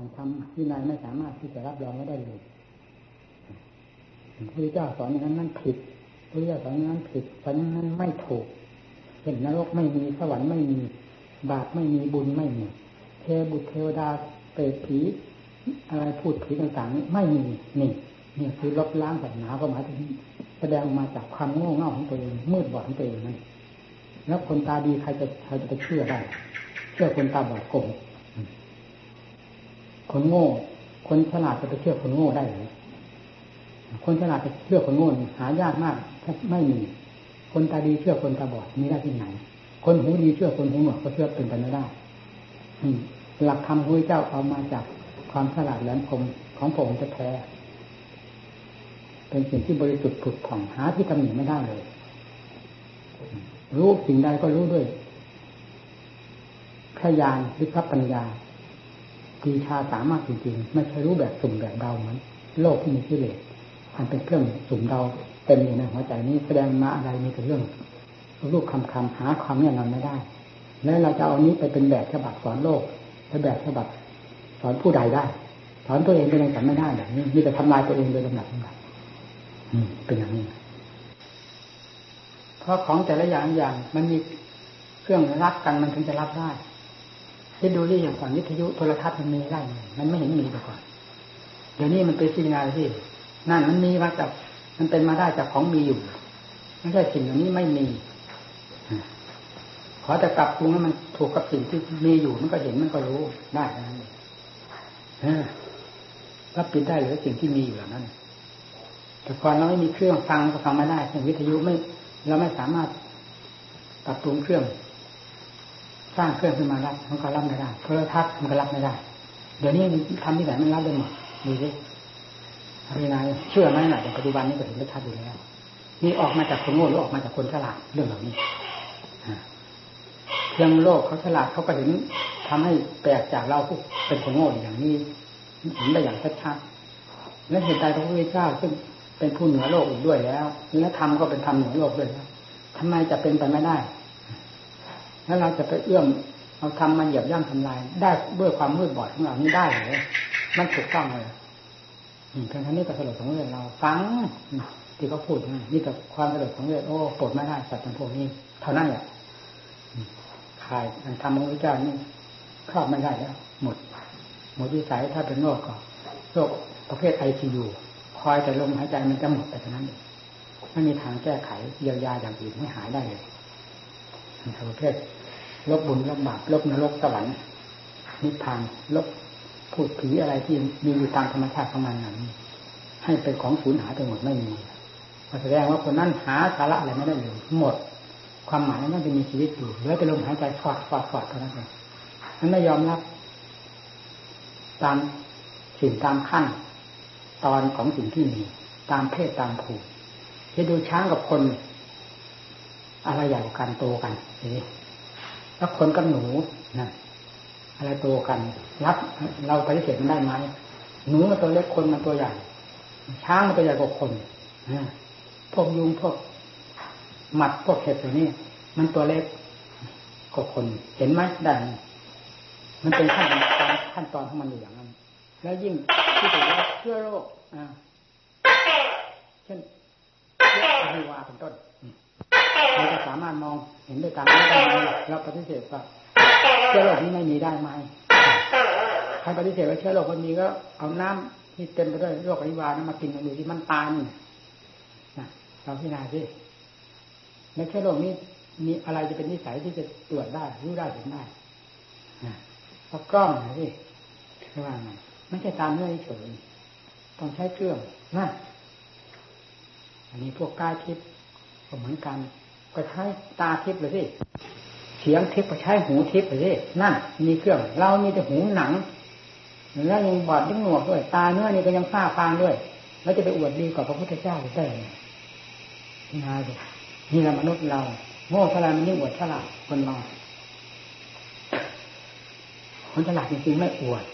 ทางธรรมวินัยไม่สามารถที่จะรับรองไได้เลยพระพุทธเจ้าสอนอย่างนั้นนั่นผิดพระพุทธเจ้าสอนอย่างนั้นผิดสอนอย่างนั้นไม่ถูกเห็นนรกไม่มีสวรรค์ไม่มี บาปไม่มีบุญไม่มีเทบุตรเทวดาเปรตผีอะไรพูดผีต่างๆนี้ไม่มีนี่นี่คือลบล้างศาสนาก็หมายถึงแสดงมาจากความโง่เง่าของตัวเองมืดบอดของตัวเองนั่นแล้วคนตาดีใครจะใครจะไปเชื่อได้ เชื่อคนตาบอดโกง คนโง่ คนฉลาดจะไปเชื่อคนโง่ได้หรือคนฉลาดจะเชื่อคนโง่หายากมากถ้าไม่มี คนตาดีเชื่อคนตาบอดมีได้ที่ไหน คนหูดีเชื่อคนหูหนวกก็เชื่อเป็นไปไม่ได้หลักธรรมพระเจ้าเอามาจากความฉลาดแหลมคมของผมจะแท้เป็นสิ่งที่บริสุทธิ์ผุดผ่องหาที่ตำหนิไม่ได้เลย รู้สิ่งใดก็รู้ด้วยขยานหรือพระปัญญา ปีชาสามารถจริงๆ ไม่ใช่รู้แบบสุ่มแบบเดาเหมือนโลกที่มีกิเลสอันเป็นเครื่องสุ่มเดาเต็มอยู่ในหัวใจนี้แสดงมาอะไรมีแต่เรื่องรูปคำคำหาความแน่นอนไม่ได้ แล้วเราจะเอานี้ไปเป็นแบบฉบับสอนโลกเป็นแบบฉบับสอนผู้ใดได้สอนตัวเองเป็นยังสอนไม่ได้แบบนี้มีแต่ทำลายตัวเองโดยลำดับลำดับเป็นอย่างนี้เพราะของแต่ละอย่างอย่างมันมีเครื่องรับกันมันถึงจะรับได้ ที่ดูที่อย่างก่อนวิทยุโทรทัศน์มันมีได้มันไม่เห็นมีแต่ก่อน เดี๋ยวนี้มันเป็นสิ่งงานที่ นั่นมันมีมาจากมันเป็นมาได้จากของมีอยู่ไม่ใช่สิ่งเหล่านี้ไม่มีขอแต่กลับปรุงให้มันถูกกับสิ่งที่มีอยู่มันก็เห็นมันก็รู้ได้นั้นเออรับปิดได้หรือสิ่งที่มีอยู่เหล่านั้น แต่ก่อนเราไม่มีเครื่องฟังก็ฟังไม่ได้สิ่งวิทยุไม่ เราไม่สามารถปรับปรุงเครื่อง สร้างเครื่องขึ้นมารับมันก็รับไม่ได้โทรทัศน์มันก็รับไม่ได้ เดี๋ยวนี้ทำที่ไหนมันรับได้หมดดูสิอะไรนายเชื่อไหมหน่อยในปัจจุบันนี้ก็เห็นโทรทัศน์อยู่แล้วนี่ออกมาจากคนโง่หรือออกมาจากคนฉลาดเรื่องเหล่านี้เพียงโลกเขาฉลาดเขาก็เห็นทำให้แปลกจากเราผู้เป็นคนโง่อย่างนี้เห็นได้อย่างชัดๆและเหตุใดพระพุทธเจ้าซึ่งเป็นผู้เหนือโลกอีกด้วยแล้ว และธรรมก็เป็นธรรมเหนือโลกด้วยแล้วทำไมจะเป็นไปไม่ได้ แล้วเราจะไปเอื้อมเอาทำมาเหยียบย่ำทำลาย ได้ด้วยความมืดบอดของเรานี่ได้หรือมันถูกต้องเลยเพียงนี้ก็สลดของเรื่องเราฟังที่เขาพูดนี่แต่ความสลดของเรื่องโอ้ปวดไม่ได้สัตว์เป็นพวกนี้ เท่านั้นแหละขายมันทำของพระเจ้านี่ครอบไม่ได้แล้ว หมด หมดวิสัยถ้าเป็นโรคก็โรคประเภทไอซียูคอยแต่ลมหายใจมันจะหมดแต่เท่านั้นเองไม่มีทางแก้ไขเยียวยาอย่างอื่นไม่หายได้เลยประเภท ลบบุญลบบาปลบนรกสวรรค์นิพพานลบพูดผีอะไรที่มีอยู่ตามธรรมชาติของมันนั้นให้เป็นของสูญหายไปหมดไม่มีแสดงว่าคนนั้นหาสาระอะไรไม่ได้เลยหมด ความหมายนั้นจะมีชีวิตอยู่เหลือแต่ลมหายใจฟอดฟอดฟอดเท่านั้นเองนั้นไม่ยอมรับตามสิ่งตามขั้น ตอนของสิ่งที่มี ตามเพศตามภูมิที่ดูช้างกับคน อะไรใหญ่กว่ากันโตกันนี่ แล้วคนกับหนูนะอะไรโตกันรับเราปฏิเสธมันได้ไหมหนูมันตัวเล็กคนมันตัวใหญ่ ช้างมันตัวใหญ่กว่าคนนะพวกยุงพวกหมัดพวกเห็บตัวนี้ มันตัวเล็กกว่าคนเห็นไหมได้มันเป็นขั้นตอนขั้นตอนของมันอยู่อย่างนั้นแล้วยิ่งที่ถือว่าเชื้อโรคอ่าเช่นเชื้ออะฮิวาเป็นต้น สามารถมองเห็นด้วยตาได้ไหมเราปฏิเสธว่าเชื้อโรคนี้ไม่มีได้ไหมใครปฏิเสธว่าเชื้อโรคมันมีก็เอาน้ำที่เต็มไปด้วยโรคอหิวานั้นมากินกันดูที่มันตายนี่นะเราพิจารณาสิในเชื้อโรคนี้มีอะไรจะเป็นนิสัยที่จะตรวจได้รู้ได้เห็นได้พอกล้องนะสิไม่ว่าไงไม่ใช่ตามเนื้อเฉยต้องใช้เครื่องนะอันนี้พวกกล้ายทิพย์ก็เหมือนกัน ก็ใช้ตาทิพย์เลยสิเสียงทิพย์ก็ใช้หูทิพย์เลยสินั่น มีเครื่อง เรามีแต่หูหนังแล้วยังบอดยังหนวกด้วย ตาเนื้อนี่ก็ยังฝ้าฟางด้วย แล้วจะไปอวดดีกว่าพระพุทธเจ้าได้ไงนี่นะนี่แหละมนุษย์เรา โง่ฉลาดมันยิ่งอวดฉลาดคนเราคนฉลาดจริงๆไม่อวด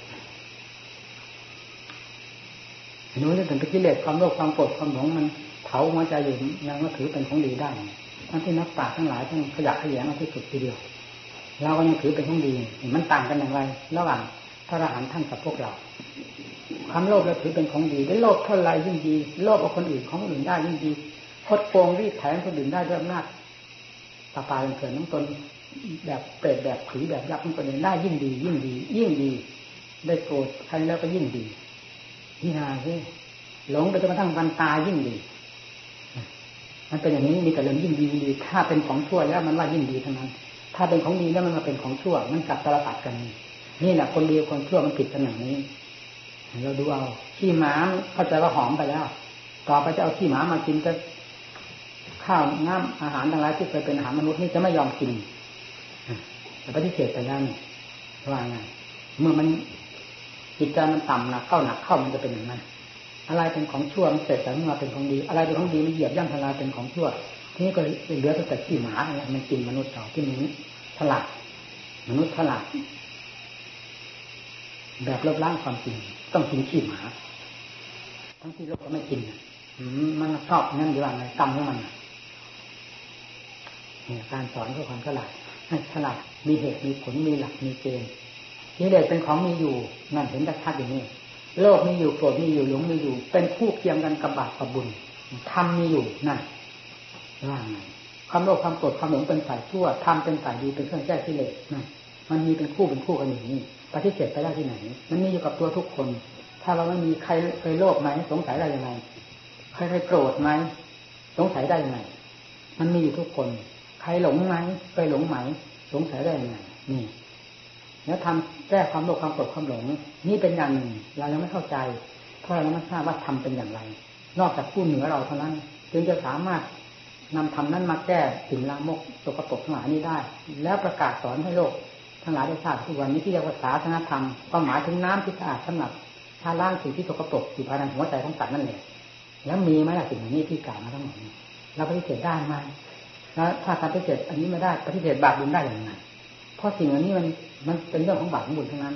นู้นจะถึงกิเลสความโลภความโกรธความหลงมันเผาหัวใจอยู่ยังก็ถือเป็นของดีได้ ทั้งที่นักปราชญ์ทั้งหลายทั้งขยะขยงที่สุดทีเดียวเราก็ยังถือเป็นของดีมันต่างกันอย่างไร ระหว่างพระอรหันต์ท่านกับพวกเราความโลภเราถือเป็นของดีได้โลภเท่าไรยิ่งดีโลภเอาคนอื่นของคนอื่นได้ยิ่งดีคดโกงรีดแถงคนอื่นได้ด้วยอำนาจตาปาเกิดน้องตนแบบเปรตแบบผีแบบยักษ์น้องตนได้ยิ่งดี ยิ่งดี ยิ่งดี ได้โกรธใครแล้วก็ยิ่งดีนี่นาสิหลงไปจนกระทั่งวันตายยิ่งดี มันเป็นอย่างนี้มีแต่เรื่องยิ่งดีดี ถ้าเป็นของชั่วแล้วมันว่ายิ่งดีทั้งนั้น ถ้าเป็นของดีแล้วมันมาเป็นของชั่ว มันกลับตลปัดกัน นี่แหละคนดีคนชั่วมันผิดกันอย่างนี้เราดูเอาขี้หมาเข้าใจว่าหอมไปแล้ว ต่อไปจะเอาขี้หมามากินจะข้าวน้ำอาหารทั้งหลายที่เคยเป็นอาหารมนุษย์นี่จะไม่ยอมกินแต่ปฏิเสธไปแล้วนี่ว่าไงเมื่อมันจิตใจมันต่ำหนักเข้าหนักเข้ามันจะเป็นอย่างนั้น อะไรเป็นของชั่วมันเสร็จแต่เมื่อเป็นของดี อะไรเป็นของดีมันเหยียบย่ำทลายเป็นของชั่วทีนี้ก็เหลือแต่ขี้หมาอะไรมันกินมนุษย์เราที่มันฉลาดมนุษย์ฉลาดแบบลบล้างความจริง ต้องกินขี้หมา ทั้งที่เราก็ไม่กินมันชอบนั่นดีว่าไงกรรมของมันการสอนเพื่อความฉลาดให้ฉลาดมีเหตุมีผลมีหลักมีเกณฑ์นี่เด็กเป็นของมีอยู่นั่นเห็นชัดอย่างนี้ โลกมีอยู่โกรธมีอยู่หลงมีอยู่ เป็นคู่เคียงกันกับบาปกับบุญทำมีอยู่นั่นว่าไงความโลภความโกรธความหลงเป็นฝ่ายชั่วทำเป็นฝ่ายดีเป็นเครื่องแก้ที่เลสนั่นมันมีเป็นคู่เป็นคู่กันอย่างนี้ปฏิเสธไปได้ที่ไหน มันมีอยู่กับตัวทุกคน ถ้าเราไม่มีใครเคยโลภไหมสงสัยได้ยังไงใครเคยโกรธไหมสงสัยได้ยังไงมันมีอยู่ทุกคน ใครหลงไหมเคยหลงไหมสงสัยได้ยังไงนี่ แล้วทำแก้ความโลภความโกรธความหลงนี่เป็นอย่างหนึ่งเรายังไม่เข้าใจ เพราะเรายังไม่ทราบว่าทำเป็นอย่างไร นอกจากผู้เหนือเราเท่านั้น จึงจะสามารถนำทำนั้นมาแก้สิ่งลามกตกปรกทั้งหลายนี้ได้ แล้วประกาศสอนให้โลก ทั้งหลายได้ทราบทุกวันนี้ที่เรียกว่าศาสนธรรมก็หมายถึงน้ำที่สะอาดสำหรับชาล้างสิ่งที่ตกปรกอยู่ภายในหัวใจของสัตว์นั่นเองแล้วมีไหมล่ะสิ่งนี้ที่กล่าวมาทั้งหมดเราปฏิเสธได้ไหมแล้วถ้าการปฏิเสธอันนี้ไม่ได้ปฏิเสธบาปบุญได้อย่างไร ราะสิ่งอันนี้มันมันเป็นเรื่องของบาปของบุญทั้งนั้น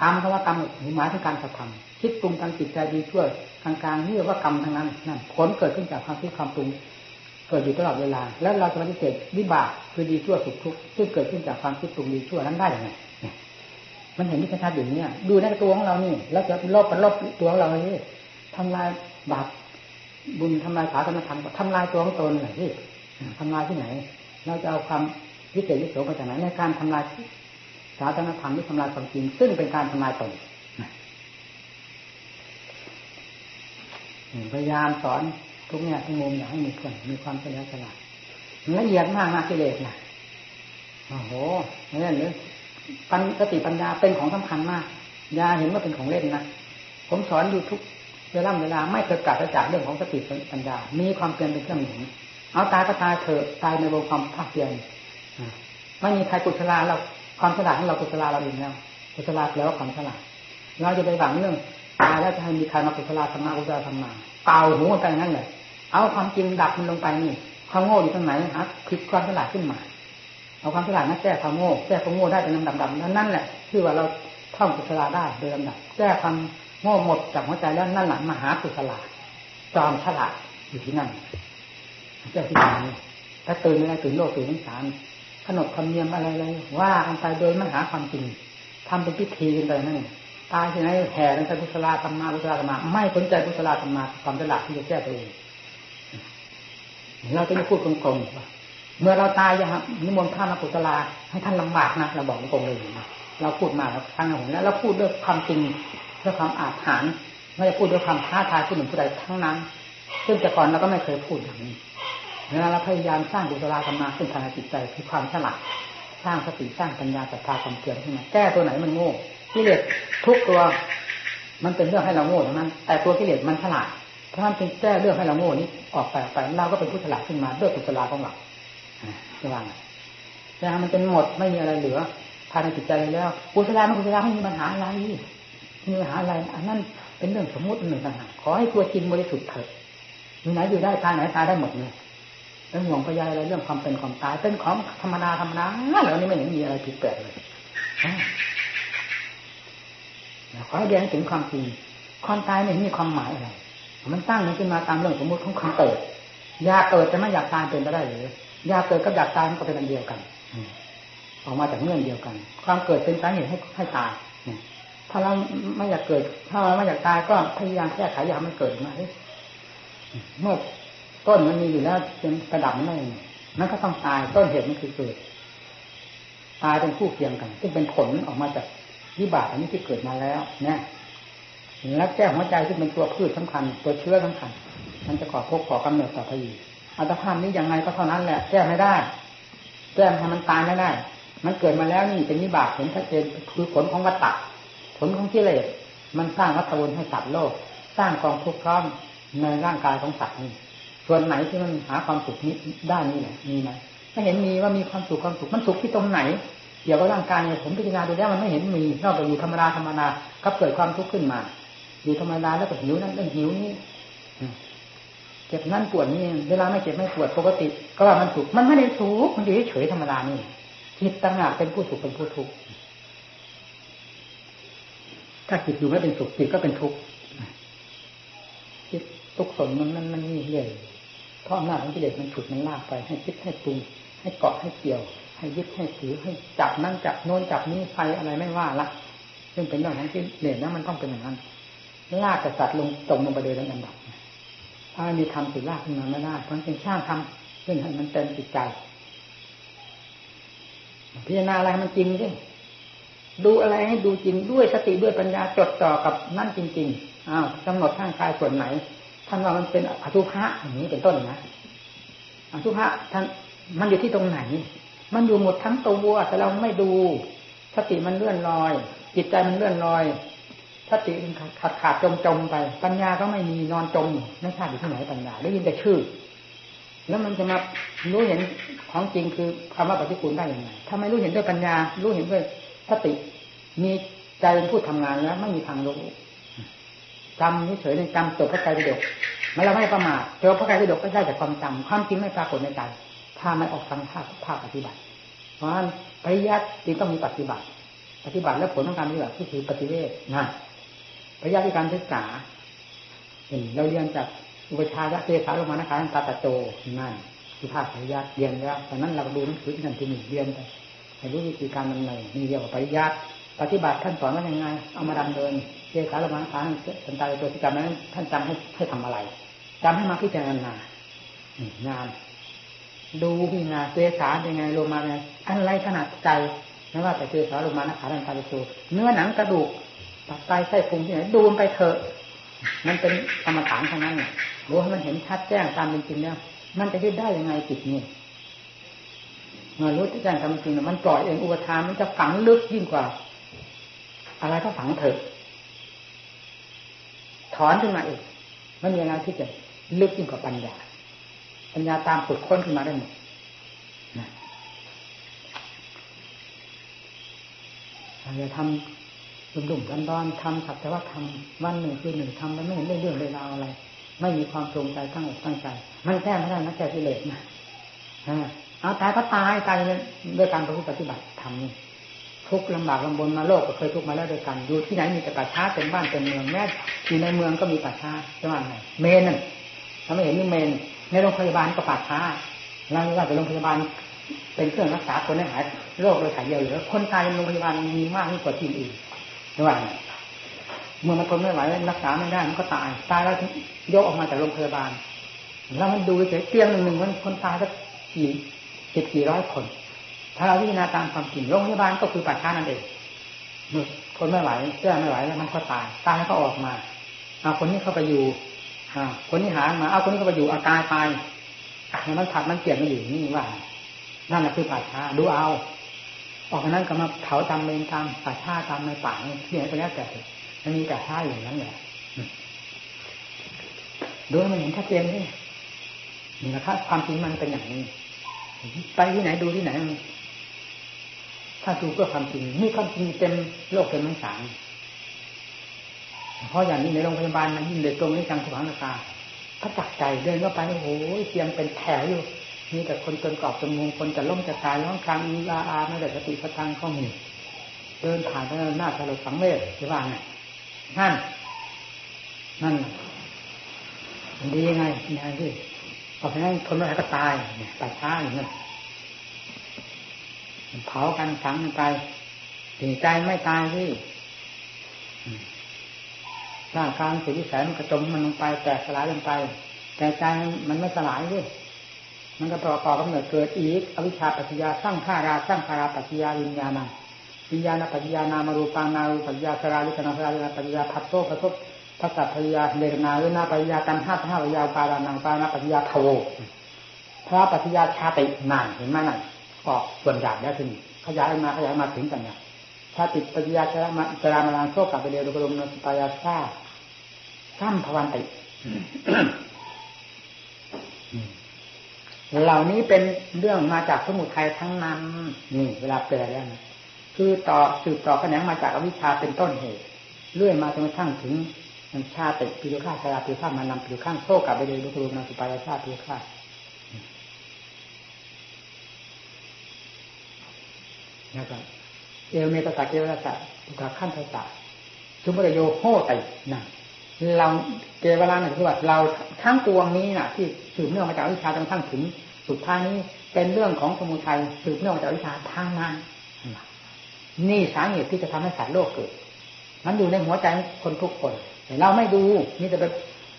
ตามคำว่ากรรมหมายถึงการกระทำคิดปรุงทางจิตใจดีช่วยกลางๆนี่ว่ากรรมทั้งนั้นนั่นผลเกิดขึ้นจากความคิดความปรุงเกิดอยู่ตลอดเวลา แล้วเราจะปฏิเสธวิบากคือดีชั่วสุขทุกข์ที่เกิดขึ้นจากความคิดปรุงดีชั่วนั้นได้อย่างไรมันเห็นที่ชัดๆอยู่เนี่ยดูในตัวของเรานี่ แล้วจะลบกันลบตัวของเราเลยทำลายบาปบุญทำลายศาสนธรรมทำลายตัวของตนหน่อยที่ทำลายที่ไหน เราจะเอาความ วิเศษวิโสมาจากไหนในการทำลายศาสนธรรมที่ทำลายความจริง ซึ่งเป็นการทำลายตนพยายามสอนทุกแง่ทุกมุมอย่าให้มีเพื่อนมีความเฉลียวฉลาดละเอียดมากนะกิเลสนะโอ้โหนี่เลยปัญสติปัญญาเป็นของสำคัญมากยาเห็นว่าเป็นของเล่นนะผมสอนอยู่ทุกเวลาเวลาไม่เคยกลับจากเรื่องของสติปัญญา มีความเพียรเป็นเครื่องหนุนเอาตายก็ตายเถอะตายในวงความภาคเพียร ไม่มีใครกุศลาเราความฉลาดของเรากุศลาเราเองแล้วกุศลาแล้วความฉลาดเราจะไปหวังเรื่องตายแล้วจะให้มีใครมากุศลาธรรมะกุศลาธรรมะเป่าหูมันไปนั่นแหละเอาความจริงดับมันลงไปนี่ความโง่อยู่ตรงไหนฮะพลิกความฉลาดขึ้นมาเอาความฉลาดมาแก้ความโง่แก้ความโง่ได้เป็นลำดับๆนั่นแหละคือว่าเราท่องกุศลาได้โดยลำดับแก้ความโง่หมดจากหัวใจแล้วนั่นหละมหากุศลาจอมฉลาดอยู่ที่นั่นแก้ที่ไหนถ้าตื่นไม่ได้ตื่นโลกตื่นนิสาน ขนบธรรมเนียมอะไรอะไรว่ากันไปโดยไม่หาความจริงทำเป็นพิธีกันไปนั่นตายที่ไหนแห่กันไปกุศลธรรมากุศลธรรมา ไม่สนใจกุศลธรรมาความฉลาดที่จะแก้ตัวเองเราจะไม่พูดตรงๆว่าเมื่อเราตายอย่านิมนต์พระมากุศลาให้ท่านลำบากนะเราบอกตรงเลยนะเราพูดมาแล้วครั้งหนึ่งแล้วเราพูดด้วยความจริงด้วยความอาถรรพ์ไม่ได้พูดด้วยความท้าทายผู้หนึ่งผู้ใดทั้งนั้น ซึ่งแต่ก่อนเราก็ไม่เคยพูดอย่างนี้ เวลาเราพยายามสร้างกุศลธรรมาขึ้นภายในจิตใจคือความฉลาดสร้างสติสร้างปัญญาศรัทธาความเพียรขึ้นมาแก้ตัวไหนมันโง่กิเลสทุกตัว มันเป็นเรื่องให้เราโง่ทั้งนั้น แต่ตัวกิเลสมันฉลาดเพราะมันเป็นแก้เรื่องให้เราโง่นี้ออกไปไปเราก็เป็นผู้ฉลาดขึ้นมาด้วยกุศลของเราจะว่าไงแต่มันเป็นหมดไม่มีอะไรเหลือภายในจิตใจแล้วกุศลมันกุศลไม่มีปัญหาอะไรมีปัญหาอะไร อันนั้นเป็นเรื่องสมมติหนึ่งต่างหากขอให้ตัวจริงบริสุทธิ์เถิดมีไหนอยู่ได้ตายไหนตายได้หมดเลย เรื่องห่วงพยายอะไรเรื่องความเป็นความตายเป็นของธรรมดาธรรมดาแล้วนี่ไม่เห็นมีอะไรผิดแปลกเลยขอให้เรียนถึงความจริงความตายไม่มีความหมายอะไรมันตั้งมันขึ้นมาตามเรื่องสมมติของความเกิดอยากเกิดแต่ไม่อยากตายเป็นไปได้หรืออยากเกิดกับอยากตายมันก็เป็นอันเดียวกันออกมาจากเงื่อนเดียวกัน ความเกิดเป็นสาเหตุให้ให้ตายถ้าเราไม่อยากเกิด ถ้าเราไม่อยากตายก็พยายามแก้ไขอยามันเกิดมาเมื่อ ต้นมันมีอยู่แล้วเป็นกระดับไม่มันก็ต้องตายต้นเหตุมันคือเกิด ตายเป็นคู่เคียงกัน ซึ่งเป็นผลออกมาจากวิบากอันนี้ที่เกิดมาแล้วเนี่ยแล้วแก้หัวใจที่งเป็นตัวพืชสำคัญ ตัวเชื้อสำคัญ มันจะก่อพบก่อกำเนิดต่อไปอีกอัตภาพนี้ยังไงก็เท่านั้นแหละ แก้ไม่ได้ แก้ให้มันตายไม่ได้ มันเกิดมาแล้วนี่เป็นวิบากเห็นชัดเจนคือผลของวัตตะผลของกิเลสมันสร้างวัฏวนให้สัตว์โลก สร้างกองทุกข์พร้อมในร่างกายของสัตว์นี่ ส่วนไหนที่มันหาความสุขนี้ได้นี่แหละมีไหมไม่เห็นมีว่ามีความสุขความสุขมันสุขที่ตรงไหนเกี่ยวกับร่างกายเนี่ยผมพิจารณาดูแล้วมันไม่เห็นมีนอกจากอยู่ธรรมดาธรรมดาก็เกิดความทุกข์ขึ้นมา อยู่ธรรมดาแล้วก็หิวนั่นเรื่องหิวนี่เจ็บนั่นปวดนี่เวลาไม่เจ็บไม่ปวดปกติ ก็ว่ามันสุขมันไม่ได้สุขมันอยู่เฉยธรรมดานี่จิตต่างหากเป็นผู้สุขเป็นผู้ทุกข์ถ้าจิตอยู่ไม่เป็นสุขจิตก็เป็นทุกข์จิตทุกสนมันมันมันนี่เรื่อย เพราะอำนาจของกิเลสมันฉุดมันลากไปให้คิดให้ปรุงให้เกาะให้เกี่ยว ให้ยึดให้ถือให้จับนั่งจับโน้นจับนี้ไฟอะไรไม่ว่าละซึ่งเป็นเรื่องของกิเลสนะมันต้องเป็นอย่างนั้นลากกษัตริย์ลงตรงลงไปเลยในลำดับถ้ามีทำสิลากขึ้นมาไม่ได้เพราะเป็นช่างทำซึ่งให้มันเต็มจิตใจ พิจารณาอะไรมันจริงสิดูอะไรให้ดูจริงด้วยสติด้วยปัญญาจดจ่อกับนั่นจริง ๆอ้าวกำหนดข้างกายส่วนไหน ท่านว่ามันเป็นอสุภะอย่างนี้เป็นต้นนะอสุภะท่านมันอยู่ที่ตรงไหน มันอยู่หมดทั้งตัวแต่เราไม่ดูสติมันเลื่อนลอย จิตใจมันเลื่อนลอยสติมันขาดขาดจมจมไป ปัญญาก็ไม่มีนอนจมไม่ทราบอยู่ที่ไหนปัญญาได้ยินแต่ชื่อ แล้วมันจะมารู้เห็นของจริงคือคำว่าปฏิกูลได้ยังไงถ้าไม่รู้เห็นด้วยปัญญา รู้เห็นด้วยสติ มีใจเป็นผู้ทำงานแล้วไม่มีทางรู้ จำเฉยๆจำจบพระไตรปิฎกมันเราไม่ประมาทเจอพระไตรปิฎกก็ได้แต่ความจำความจริงไม่ปรากฏในใจถ้าไม่ออกทางภาคภาคปฏิบัติ เพราะฉะนั้นปริยัติจึงต้องมีปฏิบัติ ปฏิบัติและผลของการปฏิบัติก็คือปฏิเวทนะปริยัติการศึกษาเห็นเราเรียนจากอุปชายักเทสาลมานะคาตาตโจนั่นคือภาคปริยัติเรียนแล้วตอนนั้นเราดูหนังสือนั่นที่หนึ่งเรียนไปให้รู้วิธีการดำเนินมีเรียกว่าปริยัติปฏิบัติท่านสอนว่ายังไง เอามาดำเนิน สารมาการสันตาตัวที่จำนั้นท่านจำให้ให้ทำอะไรจำให้มาพิจารณางาน ดูพิจารณาเจสาเป็นไงโลมานไงอะไรขนาดใจไม่ว่าแต่เจสาโลมานะขาสันตาตัวเนื้อหนังกระดูกตับไตไส้พุงที่ไหนดูไปเถอะ มันเป็นกรรมฐานทั้งนั้นรู้ให้มันเห็นชัดแจ้งตามเป็นจริงแล้วมันจะยึดได้ยังไงจิตนี่เมื่อรู้ที่แจ้งตามเป็นจริงมันปล่อยเองอุปทานมันจะฝังลึกยิ่งกว่า อะไรก็ฝังเถอะ ถอนขึ้นมาเองมันมีอะไรที่จะลึกยิ่งกว่าปัญญา ปัญญาตามฝึกค้นขึ้นมาได้หมดอย่าทำดุ่มดุ่มร้อนร้อนทำสักแต่ว่าทำวันหนึ่งคือหนึ่งทำแล้วไม่เห็นเรื่องเลยราวอะไร ไม่มีความตรงใจตั้งอกตั้งใจ มันแก้ไม่ได้นะแก้กิเลสนะเอาตายก็ตายตายด้วยการปฏิบัติทำนี่ ทุกข์ลำบากลำบนมาโลกก็เคยทุกข์มาแล้วด้วยกัน อยู่ที่ไหนมีแต่ป่าช้าเป็นบ้านเป็นเมืองแม้อยู่ในเมืองก็มีป่าช้าจะว่าไงเมนนั่นถ้าไมเห็นนี่เมน ในโรงพยาบาลก็ป่าช้าเราว่าแต่โรงพยาบาล เป็นเครื่องรักษาคนให้หายโรคโดยถ่ายเดียวหรือคนตายในโรงพยาบาลมีมากยิ่งกว่าที่อื่นจะว่าไงเมื่อมันทนไม่ไหวรักษาไม่ได้มันก็ตาย ตายแล้วยกออกมาจากโรงพยาบาล แล้วมันดูเฉยเตียงหนึ่งหนึ่งมันคนตายก็กี่สิบกี่ร้อยคน ถ้าเราพิจารณาตามความจริงโรงพยาบาลก็คือป่าช้านั่นเองคนไม่ไหวเชื่อไม่ไหวแล้วมันก็ตายตายแล้วก็ออกมาเอาคนนี้เข้าไปอยู่อคนนี้หามาเอาคนนี้เข้าไปอยู่อาการตายมันผัดมันเปลี่ยนมาอยู่นี่ว่า นั่นแหละคือป่าช้าดูเอา ออกมานั้นก็มาเผาตามเมนตามป่าช้าตามในป่าที่ไหนก็แล้วแต่มันมีป่าช้าอย่างนั้นแหละดูมันเห็นชัดเจนเลยนี่นะครับความจริงมันเป็นอย่างนี้ ไปที่ไหนดูที่ไหน ถ้าดูเพื่อความจริงนี่ความจริงเต็มโลกเต็มทั้งสามเพราะอย่างนี้ในโรงพยาบาลมันยิ่งเลยตรงนี้จังสว่างนาคาถ้าจักใจเดินเข้าไปโอ้โหเตียงเป็นแถวอยู่มีแต่คนจนกรอบจนมุงคนจะล้มจะตายร้องครางมีอาอาไม่ได้สติสตังข้อมีเดินผ่านไปหน้าถลกสังเวชจะว่าไงนั่น นั่นมันดียังไงยังไงที่พอไปนั่งทนไม่ไหวก็ตายเนี่ยตายช้าอย่างนั้น เผากันฝังกันไปถึงใจไม่ตายที่ร่างกายสุดวิสัยมันกระจมมันลงไปแตกสลายลงไป แต่ใจมันไม่สลายด้วยมันก็ประกอบกำเนิดเกิดอีก อวิชชาปัจจยาสร้างข้าราสร้างคาราปัจจยาวิญญาณวิญญาณปัจจยานามารูปานารูปัจจยาสราลิกนาสราลิกปัจจยาพัทโตพัทโตพัสสะปัจจยาเดรนาวินาปัจจยากันห้าห้าปัจจยาปารานังปานาปัจจยาโทพระปัจจยาชาตินานเห็นไหมนั่น ออกส่วนใหญ่แล้วทีนี้ขยายมาขยายมาถึงกันเนี่ยชาติปัจจยาชรามาชรามาลังโชคกับไปเดียวดุกรมนสปายาซาซ้ำพวันติเหล่านี้เป็นเรื่องมาจากสมุทัยทั้งนั้นนี่เวลาแปลแล้วนะคือต่อสืบต่อแขนงมาจากอวิชชาเป็นต้นเหตุเรื่อยมาจนกระทั่งถึงชาติปิโยฆาชาปิโยฆามานำปิโยฆาโซกับไปเลยดุกรุนสุปายาชาปิโยฆา นะครับ เอวเมตตาเกวราสะตุกาขั้นทัสสะชุมรโยโหตินะเราเกวราเนี่ยคือว่าเราทั้งปวงนี้น่ะที่สืบเนื่องมาจากวิชาจนกระทั่งถึงสุดท้ายนี้เป็นเรื่องของสมุทัยสืบเนื่องมาจากวิชาทางนั้นนี่สาเหตุที่จะทำให้สัตว์โลกเกิด มันอยู่ในหัวใจคนทุกคนแต่เราไม่ดูนี่จะไป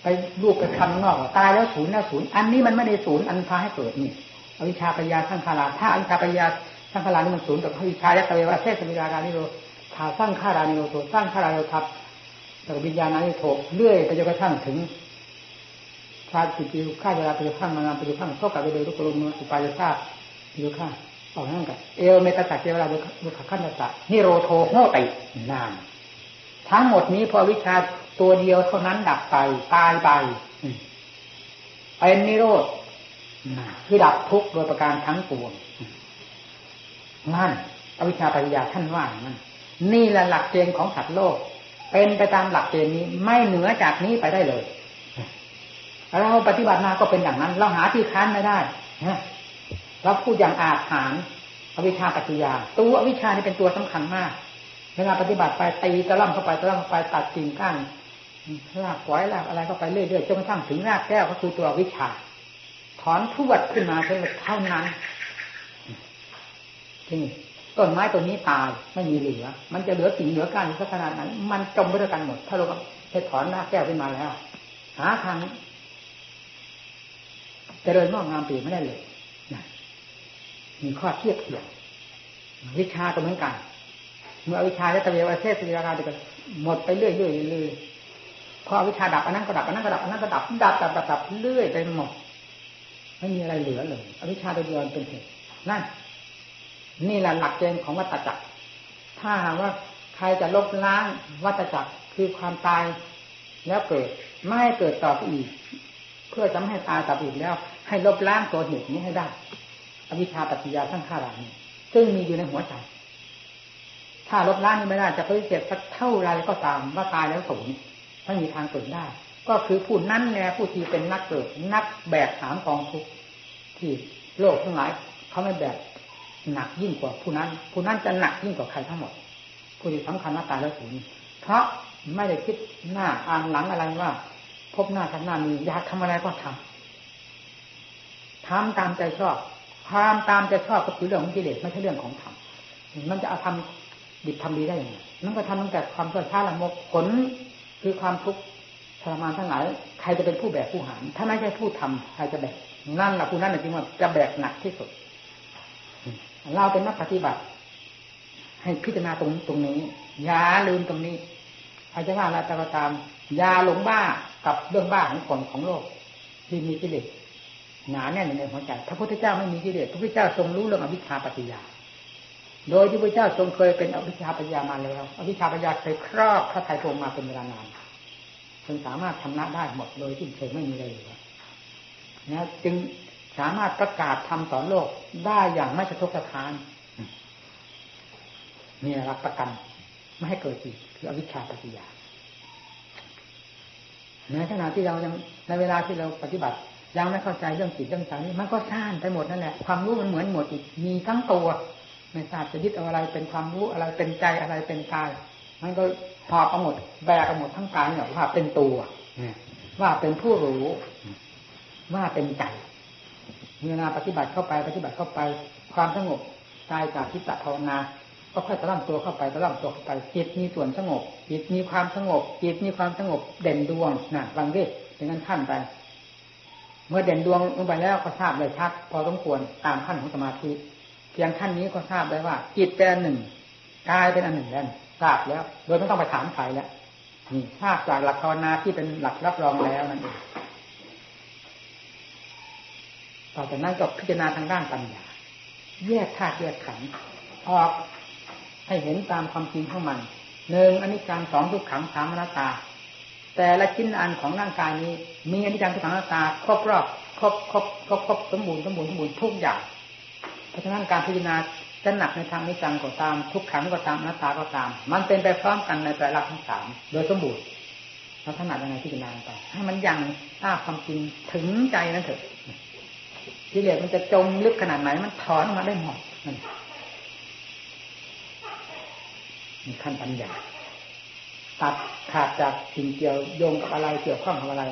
ไปรูปไปคำนอก ตายแล้วศูนย์แล้วศูนย์อันนี้มันไม่ได้ศูนย์อันพาให้เกิดนี่อวิชชาปัญญาทั้งคาราถ้าอวิชชาปัญญา ทั้งคารานี่มันศูนย์กับอวิชายัตเววะเทศวิรารานิโรถ้าสร้างคารานิโรโตสร้างคารานิโรทับแต่วิญญาณนิโทเรื่อยไปจนกระทั่งถึงชาติปิวข้าเวลาปิวข้างมานามปิวข้างโซกับไปโดยทุกลมสุปายาชาปิวข้างออกนั่นกันเอวเมตตาเจวลาดูขขั้นตะนิโรโทโหตินานทั้งหมดนี้พอวิชาตัวเดียวเท่านั้นดับไปตายไปเป็นนิโรธคือดับทุกโดยประการทั้งปวง นั่นอวิชชาปัญญาท่านว่านั่นนี่แหละหลักเกณฑ์ของสัตว์โลก เป็นไปตามหลักเกณฑ์นี้ไม่เหนือจากนี้ไปได้เลยเราปฏิบัติมาก็เป็นอย่างนั้น เราหาที่ค้านไม่ได้เราพูดอย่างอาจหารอวิชชาปัจจยา ตัวอวิชชานี่เป็นตัวสำคัญมาก เวลาปฏิบัติไปตีตะล่ำเข้าไปตะล่ำเข้าไปตัดกิ่งก้านรากไว้รากอะไรเข้าไปเรื่อยๆจนกระทั่งถึงรากแก้วก็คือตัววิชา ถอนทวดขึ้นมาเท่านั้น ที่ต้นไม้ตัวนี้ตายไม่มีเหลือ มันจะเหลือกิ่งเหลือก้านสักขนาดไหนมันจมไปด้วยกันหมด ถ้าเราให้ถอนราแก้วขึ้นมาแล้ว หาทางจะเดินงอกงามปีไม่ได้เลยมีข้อเทียบเทียบวิชาก็เหมือนกัน เมื่อวิชาและตะเววเทศวิราเดียวกันหมดไปเรื่อยๆเรื่อยพอวิชาดับอันนั้นก็ดับอันนั้นก็ดับอันนั้นก็ดับดับดับดับดับเรื่อยไปหมดไม่มีอะไรเหลือเลยอวิชาตัวเดียวเป็นเหตุนั่น นี่แหละหลักเกณฑ์ของวัตจักร ถ้าหากว่าใครจะลบล้างวัตจักรคือความตายแล้วเกิดไม่ให้เกิดต่อไปอีก เพื่อจะไม่ให้ตายต่ออีกแล้ว ให้ลบล้างตัวเหตุนี้ให้ได้ อวิชชาปัจจยาทั้งข้ารานี้ซึ่งมีอยู่ในหัวใจ ถ้าลบล้างนี้ไม่ได้จะปฏิเสธสักเท่าไรก็ตามว่าตายแล้วสูญไม่มีทางเกิดได้ ก็คือผู้นั้นแน่ผู้ที่เป็นนักเกิด นักแบกหามกองทุกที่โลกทั้งหลายเขาไม่แบก หนักยิ่งกว่าผู้นั้น ผู้นั้นจะหนักยิ่งกว่าใครทั้งหมดผู้ที่สำคัญว่าตายแล้วสูญเพราะไม่ได้คิดหน้าอ่านหลังอะไรว่า พบหน้าทันหน้ามีอยากทำอะไรก็ทำทำตามใจชอบความตามใจชอบก็คือเรื่องของกิเลสไม่ใช่เรื่องของธรรมมันจะเอาทำดิบทำดีได้ยังไงมันก็ทำตั้งแต่ความชั่วช้าละมกผลคือความทุกข์ทรมานทั้งหลายใครจะเป็นผู้แบกผู้หามถ้าไม่ใช่ผู้ทำใครจะแบกนั่นแหละผู้นั้นจริงว่าจะแบกหนักที่สุด เราเป็นนักปฏิบัติ ให้พิจารณาตรงตรงนี้อย่าลืมตรงนี้ใครจะว่าอะไรก็ตามอย่าหลงบ้ากับเรื่องบ้าของคนของโลก ที่มีกิเลสหนาแน่นในหัวใจพระพุทธเจ้าไม่มีกิเลสพระพุทธเจ้าทรงรู้เรื่องอวิชชาปัจจยาโดยที่พระเจ้าทรงเคยเป็นอวิชชาปัญญามาแล้วอวิชชาปัญญาเคยครอบพระไตรรงมาเป็นเวลานานจึงสามารถชำระได้หมดโดยที่เคยไม่มีอะไรเลยนะจึง สามารถประกาศทำสอนโลกได้อย่างไม่สะทกสะท้านนี่รับประกันไม่ให้เกิดอีกคืออวิชชาปัญญาในขณะที่เรายังในเวลาที่เราปฏิบัติยังไม่เข้าใจเรื่องจิตเรื่องใจนี่มันก็ซ่านไปหมดนั่นแหละความรู้มันเหมือนหมดอีกมีทั้งตัวไม่ทราบจะยึดเอาอะไรเป็นความรู้อะไรเป็นใจอะไรเป็นกายมันก็หอบเอาหมดแบกเอาหมดทั้งกายเนี่ยว่าเป็นตัวว่าเป็นผู้รู้ ว่าเป็นใจ เวลาปฏิบัติเข้าไปปฏิบัติเข้าไป ความสงบตายจากทิฏฐภาวนาก็ค่อยตะล่ำตัวเข้าไปตะล่ำตัวเข้าไปจิตมีส่วนสงบจิตมีความสงบจิตมีความสงบเด่นดวงนะฟังดิเป็นงั้นขั้นไป เมื่อเด่นดวงลงไปแล้วก็ทราบเลยชัดพอสมควรตามขั้นของสมาธิเพียงขั้นนี้ก็ทราบได้ว่า จิตเป็นอันหนึ่งกายเป็นอันหนึ่งแล้วทราบแล้ว โดยไม่ต้องไปถามใครแล้วนี่ทราบจากหลักภาวนาที่เป็นหลักรับรองแล้วนั่นเอง ต่อจากนั้นก็พิจารณาทางด้านปัญญา แยกธาตุแยกขันธ์ออกให้เห็นตามความจริงของมันหนึ่งอนิจจังสองทุกขังสามอนัตตา แต่ละชิ้นอันของร่างกายนี้ มีอนิจจังทุกขังอนัตตาครอบรอบครอบครอบครบครบสมบูรณ์สมบูรณ์สมบูรณ์ทุกอย่างเพราะฉะนั้นการพิจารณาจะหนักในทางนิจังก็ตาม ทุกขังก็ตามอนัตตาก็ตาม มันเป็นไปพร้อมกันในแต่ละทั้งสามโดยสมบูรณ์เราถนัดยังไงพิจารณาไปให้มันยังทราบความจริงถึงใจนั้นเถอะ กิเลสมันจะจมลึกขนาดไหน มันถอนออกมาได้หมดมีขั้นปัญญาตัดขาดจากสิ่งเกี่ยวโยงกับอะไรเกี่ยวข้องกับอะไร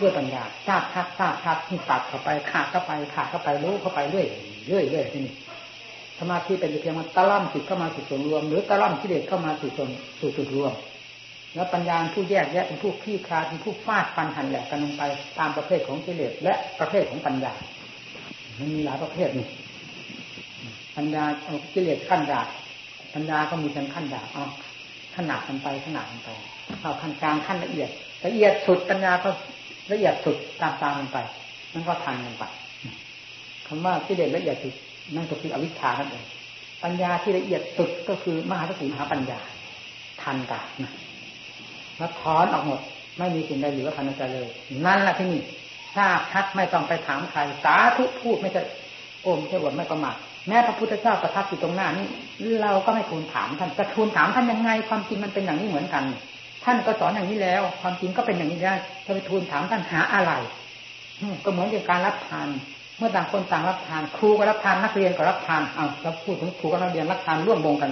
ด้วยปัญญาทราบชัดทราบชัดที่ตัดเข้าไปขาดเข้าไปขาดเข้าไปรู้เข้าไปเรื่อยเรื่อยเรื่อยที่นี่สมาธิเป็นเพียงมันตะล่ำจิตเข้ามาสู่ส่วนรวม หรือตะล่ำกิเลสเข้ามาสู่ส่วนสู่จุดรวม แล้วปัญญาผู้แยกแยะเป็นผู้คลี่คลาเป็นผู้ฟาดฟันหันแหลกกันลงไปตามประเภทของกิเลสและประเภทของปัญญา มันมีหลายประเภทนี่ปัญญาเอากิเลสขั้นดาบปัญญาก็มีเพียงขั้นดาบเอาขนาดกันไปขนาดกันไปเอาขั้นกลางขั้นละเอียด ละเอียดสุดปัญญาก็ละเอียดสุดตามตามกันไปนั่นก็ทันกันไปคำว่ากิเลสละเอียดสุดนั่นก็คืออวิชชานั่นเองปัญญาที่ละเอียดสุดก็คือมหาสติมหาปัญญา ทันกันนะแล้วถอนออกหมด ไม่มีสิ่งใดเหลือภายในใจเลย นั่นแหละที่นี่ ทราบชัดไม่ต้องไปถามใครสาธุพูดไม่ใช่โอม่ใช่อวดไม่ประมาทแม้พระพุทธเจ้าประทับอยู่ตรงหน้านี้เราก็ไม่ทูลถามท่านจะทูลถามท่านยังไง ความจริงมันเป็นอย่างนี้เหมือนกัน ท่านก็สอนอย่างนี้แล้ว ความจริงก็เป็นอย่างนี้ได้จะไปทูลถามท่านหาอะไรก็เหมือนกับการรับทาน เมื่อต่างคนต่างรับทาน ครูก็รับทานนักเรียนก็รับทานเอาเราพูดถึงครูกับนักเรียนรับทานร่วมวงกัน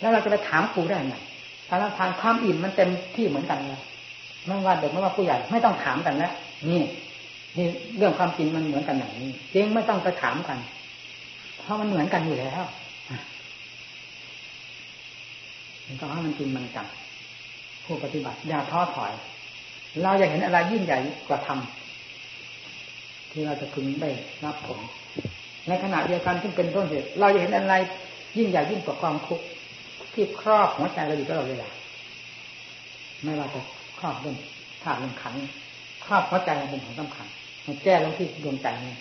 แล้วเราจะไปถามครูได้ไงการรับทานความอิ่มมันเต็มที่เหมือนกันเลยไม่ว่าเด็กไม่ว่าผู้ใหญ่ไม่ต้องถามกันแล้วนี่นี่ เรื่องความจริงมันเหมือนกันอย่างนี้จริงไม่ต้องไปถามกัน เพราะมันเหมือนกันอยู่แล้วต้องให้มันจริงมันจังผู้ปฏิบัติอย่าท้อถอย เราอยากเห็นอะไรยิ่งใหญ่กว่าธรรมที่เราจะพึงได้รับผลในขณะเดียวกันที่เป็นต้นเหตุ เราอยากเห็นอะไรยิ่งใหญ่ยิ่งกว่าความทุกข์ที่ครอบหัวใจเราอยู่ตลอดเวลาไม่ว่าจะครอบเรื่องธาตุเรื่องขันครอบหัวใจเป็นของสำคัญ แก้ลงที่ดวงใจนี่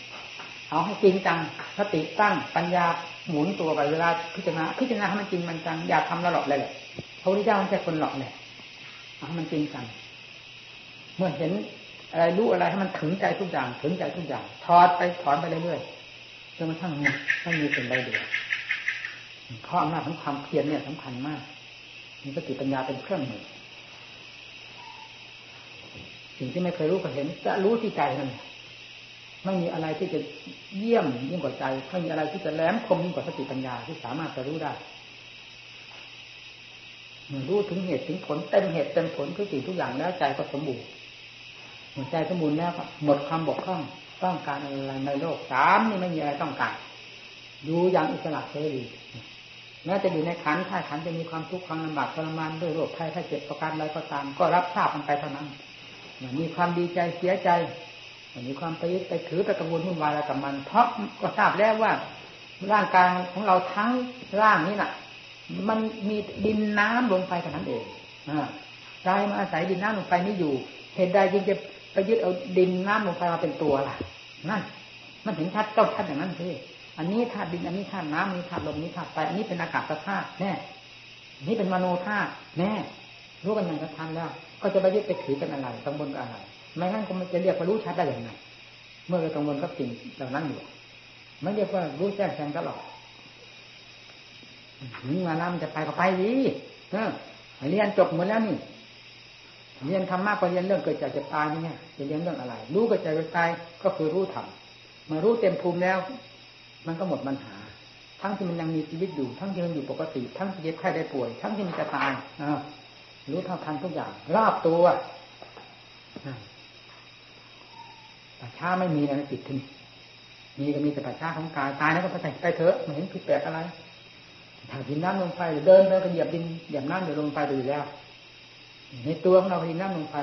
เอาให้จริงจังสติตั้งปัญญาหมุนตัวไปเวลาพิจารณาพิจารณาให้มันจริงมันจังอย่าทำละหลอกเลยแหละพระพุทธเจ้าไม่ใช่คนหลอกเลยเอาให้มันจริงจังเมื่อเห็นอะไรรู้อะไรให้มันถึงใจทุกอย่างถึงใจทุกอย่างถอดไปถอนไปเรื่อยๆจนกระทั่งไม่มีสิ่งใดเดียวเพราะอำนาจของความเพียรเนี่ยสำคัญมาก มีสติปัญญาเป็นเครื่องมือสิ่งที่ไม่เคยรู้ก็เห็น จะรู้ที่ใจนั่น ไม่มีอะไรที่จะเยี่ยมยิ่งกว่าใจไม่มีอะไรที่จะแหลมคมยิ่งกว่าสติปัญญาที่สามารถจะรู้ได้รู้ถึงเหตุถึงผลเต็มเหตุเต็มผลทุกสิ่งทุกอย่างแล้วใจก็สมบูรณ์หัวใจสมบูรณ์แล้วหมดความบกพร่องต้องการอะไรในโลกสามนี่ไม่มีอะไรต้องการอยู่อย่างอิสระเสรีแม้จะอยู่ในขันถ้าขันจะมีความทุกข์ความลำบากทรมานด้วยโรคภัยไข้เจ็บประการใดก็ตาม ก็รับทราบมันไปเท่านั้นมีความดีใจเสียใจ มีความไปยึดไปถือไปกังวลวุ่นวายอะไรกับมัน เพราะก็ทราบแล้วว่า ร่างกายของเราทั้งร่างนี้น่ะ มันมีดินน้ำลงไปเท่านั้นเองอกายมาอาศัยดินน้ำลงไปนี่อยู่ เหตุใดจึงจะไปยึดเอาดินน้ำลงไปมาเป็นตัวล่ะนั่นมันเห็นชัดต้องชัดอย่างนั้นสิอันนี้ธาตุดินอันนี้ธาตุน้ำนี้ธาตุลมนี้ธาตุไฟอันนี้เป็นอากาศธาตุแน่นี่เป็นมโนธาตุแน่รู้กันอย่างกระทันแล้ว ก็จะไปยึดไปถือกันอะไรกังวลกับอะไร ไม่งั้นก็มันจะเรียกว่ารู้ชัดได้อย่างไรเมื่อเรากังวลกับสิ่งเหล่านั้นอยู่ไม่เรียกว่ารู้แจ้งแทงตลอดนี่มาแล้วมันจะไปก็ไปดีเออเรียนจบหมดแล้วนี่เรียนธรรมะก็เรียนเรื่องเกิดจากจะตายนี่ไงจะเรียนเรื่องอะไร รู้เกิดจากจะตายก็คือรู้ธรรมมารู้เต็มภูมิแล้ว มันก็หมดปัญหา ทั้งที่มันยังมีชีวิตอยู่ ทั้งที่มันอยู่ปกติ ทั้งที่เจ็บไข้ได้ป่วย ทั้งที่มันจะตายอ่ารู้เท่าทันทุกอย่าง รอบตัว แต่ช้าไม่มีในจิตที่นี่มีก็มีแต่ปัจจัยของกายตายแล้วก็ไปไปเถอะไม่เห็นผิดแปลกอะไรถ้าดินน้ำลงไปเดินไปก็เหยียบดินเหยียบน้ำเดี๋ยวลงไปดูแล้วในตัวของเราดินน้ำลงไป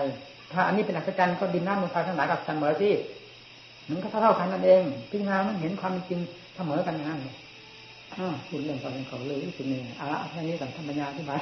ถ้าอันนี้เป็นอัศจรรย์ก็ดินน้ำลงไปทั้งหลายกับเสมอที่มันก็เท่ากันนั่นเองพิจารณามันเห็นความจริงเสมอกันอย่านั้นเลยพูดเรื่องความเป็นเขาเลยที่สุดนี่เอาละแค่นี้กับธรรมญาที่ไป